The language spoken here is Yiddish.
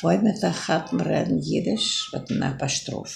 Heute mit der Chappen reden Jiddisch, wird man ein